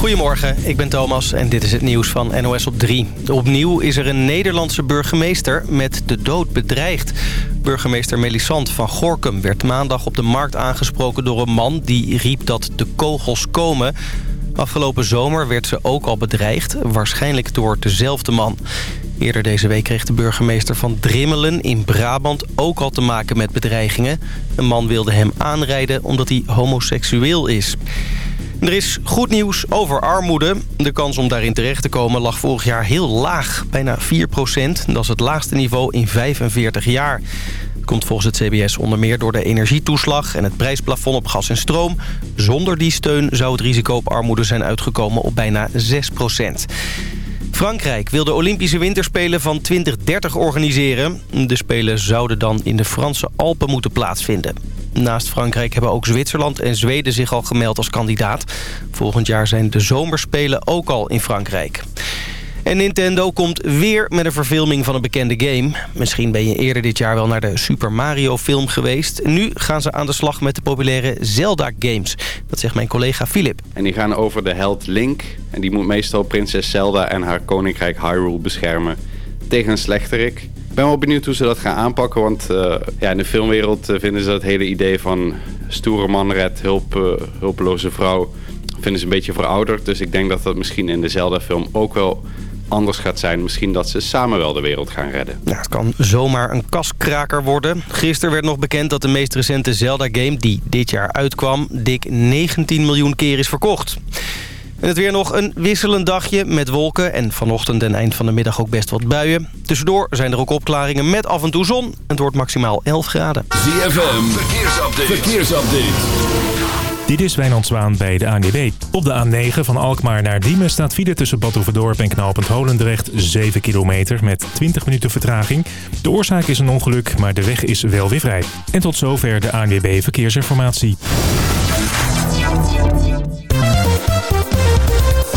Goedemorgen, ik ben Thomas en dit is het nieuws van NOS op 3. Opnieuw is er een Nederlandse burgemeester met de dood bedreigd. Burgemeester Melisande van Gorkum werd maandag op de markt aangesproken door een man... die riep dat de kogels komen. Afgelopen zomer werd ze ook al bedreigd, waarschijnlijk door dezelfde man. Eerder deze week kreeg de burgemeester van Drimmelen in Brabant ook al te maken met bedreigingen. Een man wilde hem aanrijden omdat hij homoseksueel is. Er is goed nieuws over armoede. De kans om daarin terecht te komen lag vorig jaar heel laag. Bijna 4 procent. Dat is het laagste niveau in 45 jaar. komt volgens het CBS onder meer door de energietoeslag... en het prijsplafond op gas en stroom. Zonder die steun zou het risico op armoede zijn uitgekomen op bijna 6 procent. Frankrijk wil de Olympische Winterspelen van 2030 organiseren. De Spelen zouden dan in de Franse Alpen moeten plaatsvinden. Naast Frankrijk hebben ook Zwitserland en Zweden zich al gemeld als kandidaat. Volgend jaar zijn de zomerspelen ook al in Frankrijk. En Nintendo komt weer met een verfilming van een bekende game. Misschien ben je eerder dit jaar wel naar de Super Mario film geweest. Nu gaan ze aan de slag met de populaire Zelda games. Dat zegt mijn collega Philip. En die gaan over de held Link. En die moet meestal prinses Zelda en haar koninkrijk Hyrule beschermen tegen een slechterik. Ik ben wel benieuwd hoe ze dat gaan aanpakken. Want uh, ja, in de filmwereld eh, vinden ze dat hele idee van stoere man red hulp, uh, hulpeloze vrouw... vinden ze een beetje verouderd. Dus ik denk dat dat misschien in de Zelda-film ook wel anders gaat zijn. Misschien dat ze samen wel de wereld gaan redden. Het kan zomaar een kaskraker worden. Gisteren werd nog bekend dat de meest recente Zelda-game... die dit jaar uitkwam, dik 19 miljoen keer is verkocht. En het weer nog een wisselend dagje met wolken... en vanochtend en eind van de middag ook best wat buien. Tussendoor zijn er ook opklaringen met af en toe zon. Het wordt maximaal 11 graden. ZFM, verkeersupdate. verkeersupdate. Dit is Wijnand Zwaan bij de ANWB. Op de A9 van Alkmaar naar Diemen staat file tussen Badhoevedorp en Knaalpunt Holendrecht 7 kilometer met 20 minuten vertraging. De oorzaak is een ongeluk, maar de weg is wel weer vrij. En tot zover de ANWB Verkeersinformatie.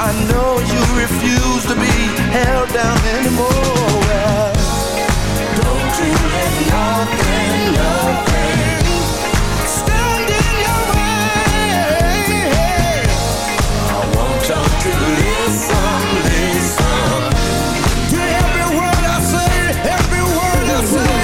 I know you refuse to be held down anymore. Well, don't you let nothing, nothing stand in your way. I want you to listen, listen to every word I say, every word I say.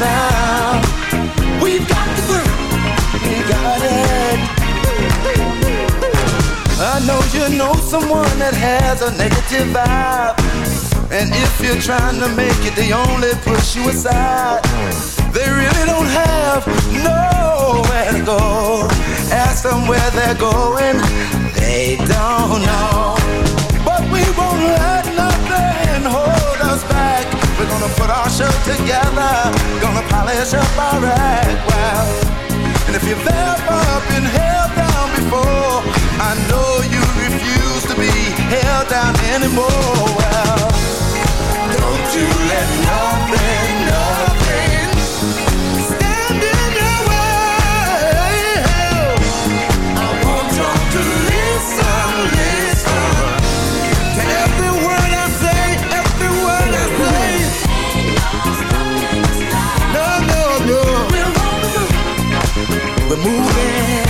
now. We've got the groove, we got it. I know you know someone that has a negative vibe. And if you're trying to make it, they only push you aside. They really don't have nowhere to go. Ask them where they're going, they don't know. But we won't let gonna put our show together, gonna polish up our act well. And if you've ever been held down before, I know you refuse to be held down anymore. Well, don't you let nothing, nothing We're moving,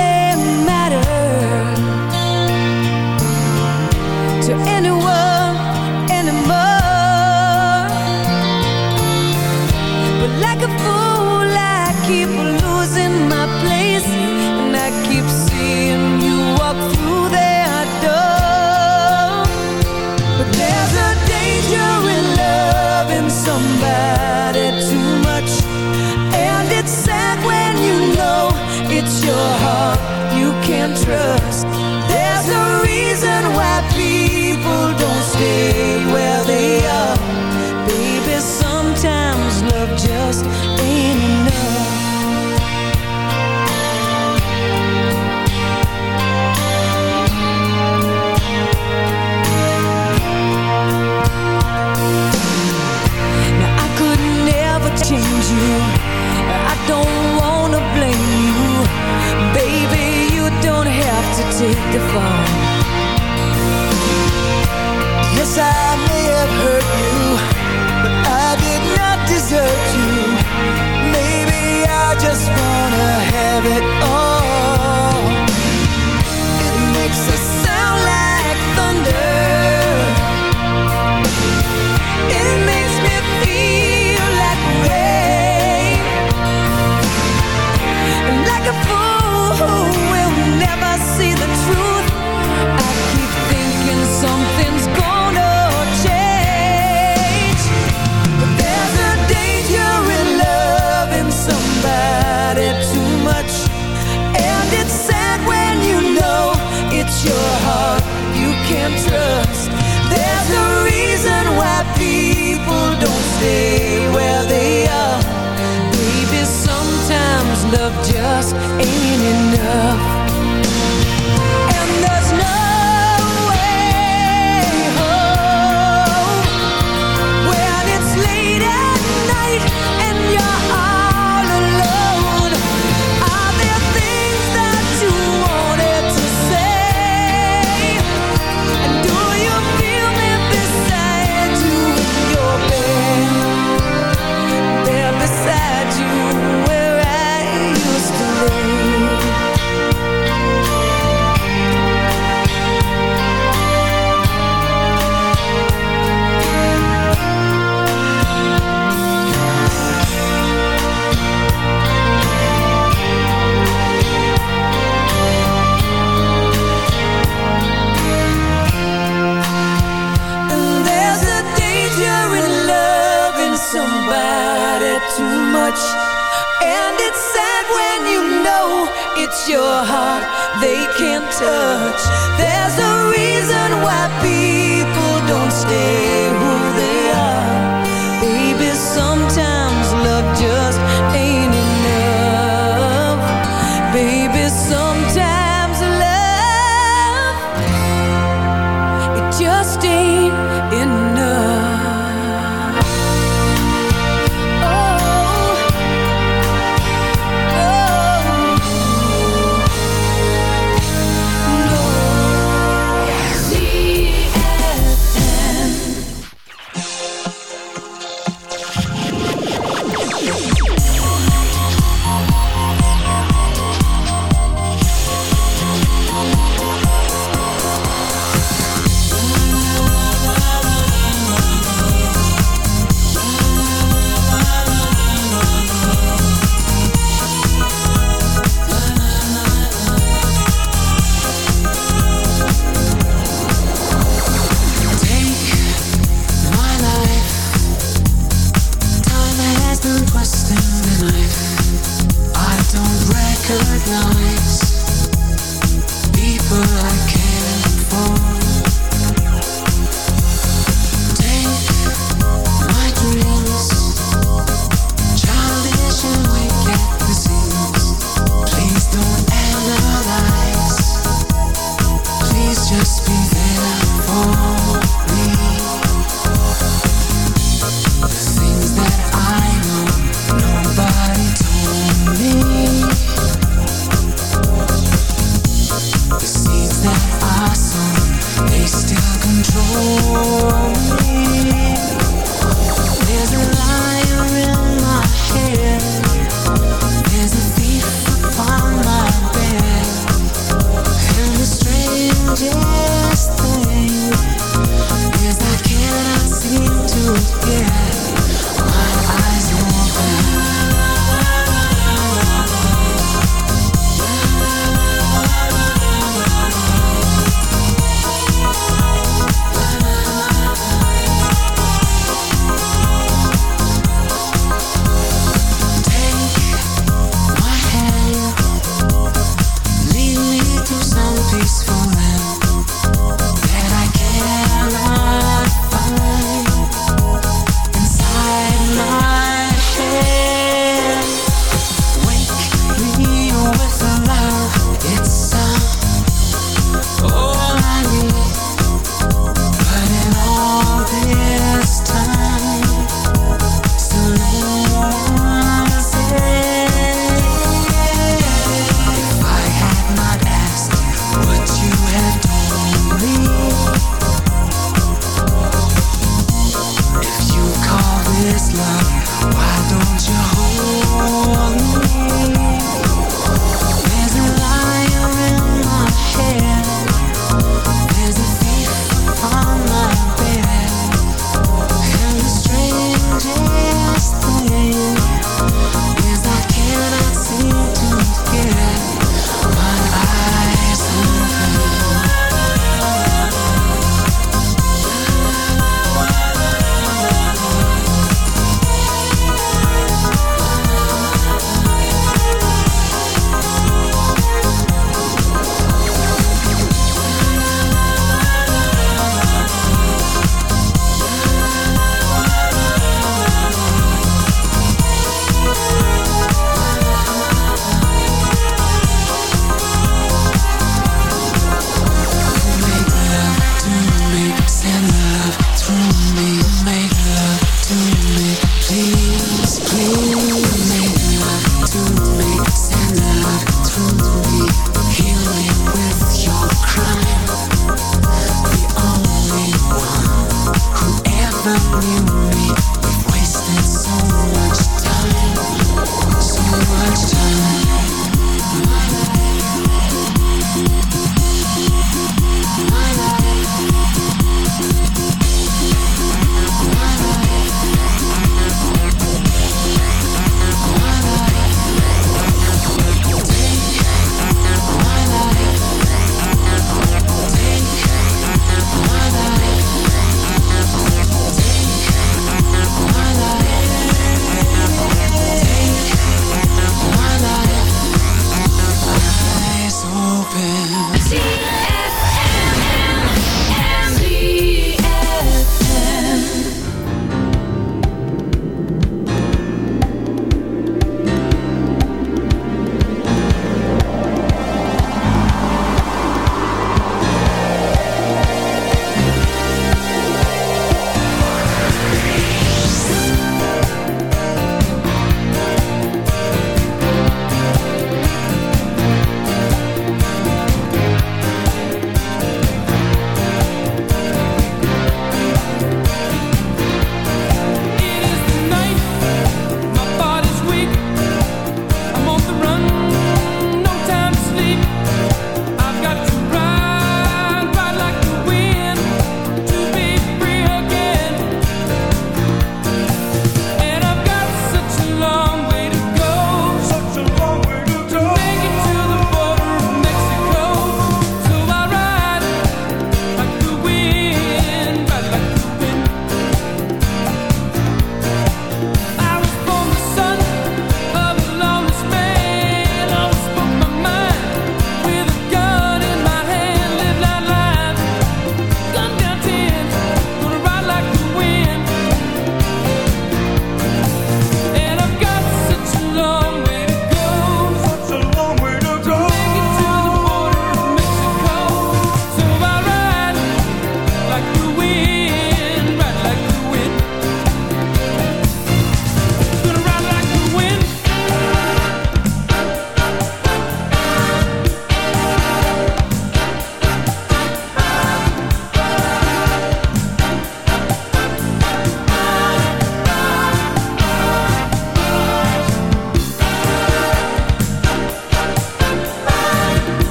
trust. Take the fall. Yes, I may have hurt you, but I did not desert you. Maybe I just wanna have it all. It makes us sound like thunder. It makes me feel like rain. Like a fool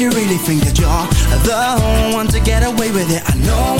you really think that you're the one to get away with it. I know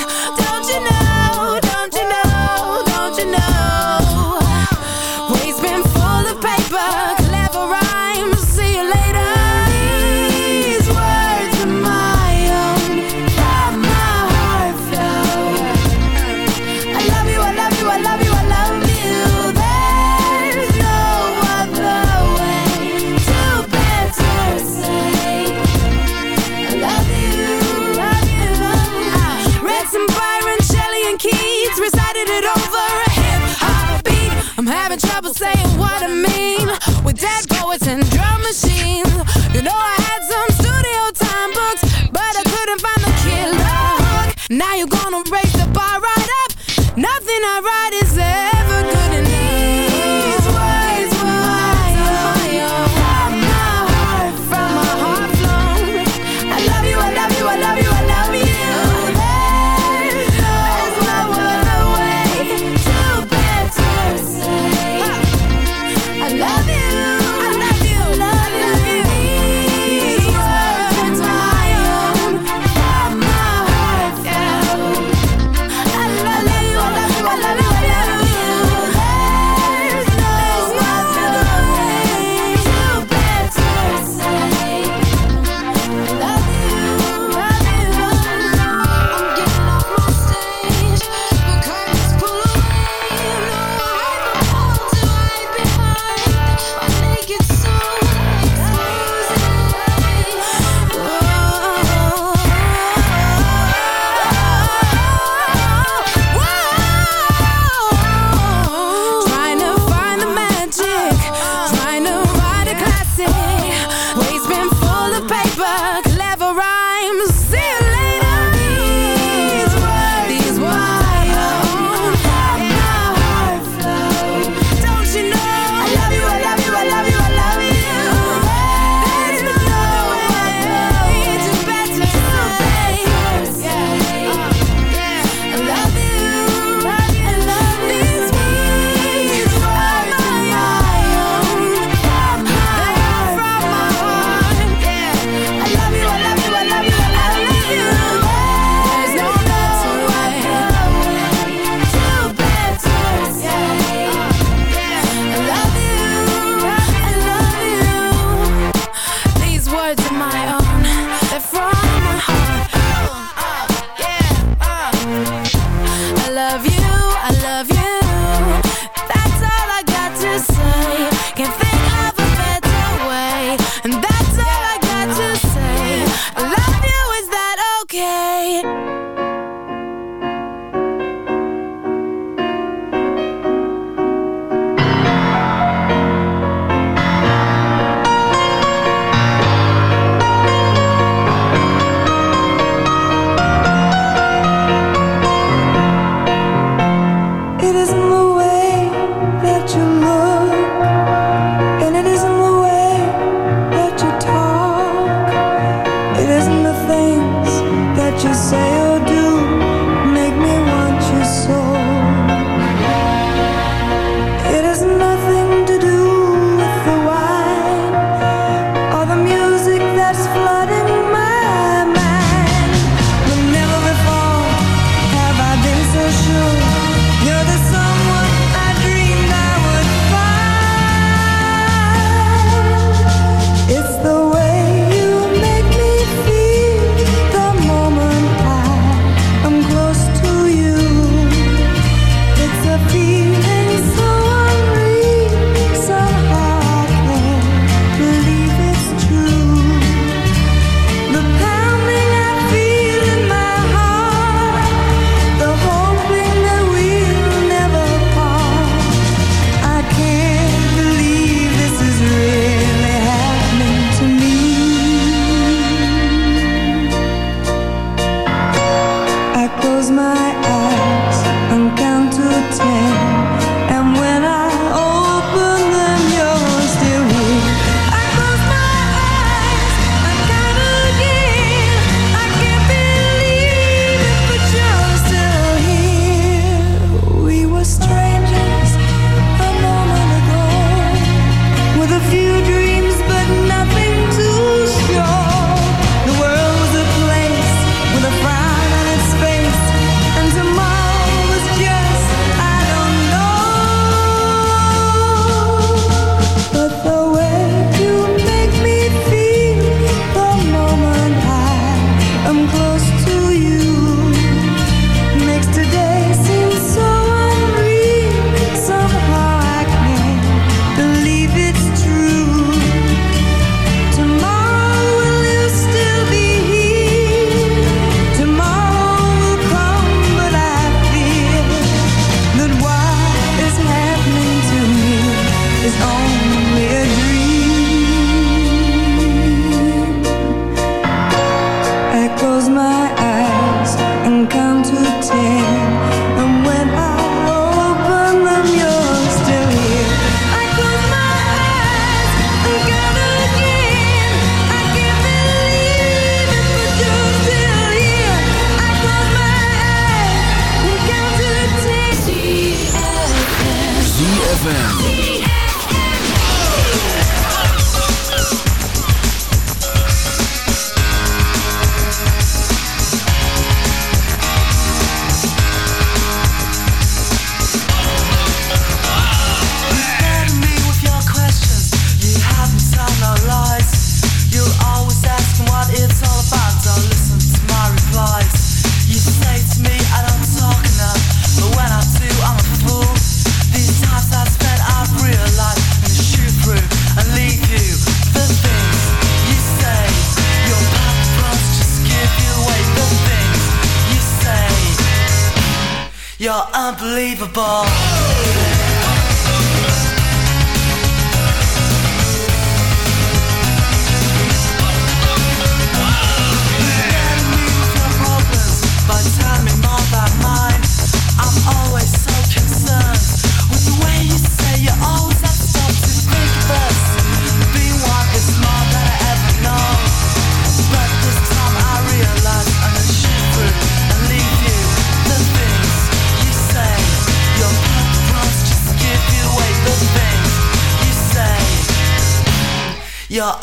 Trouble saying what I mean with dead poets and drum machines. You know I had some studio time books, but I couldn't find the killer. Now you're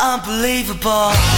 unbelievable.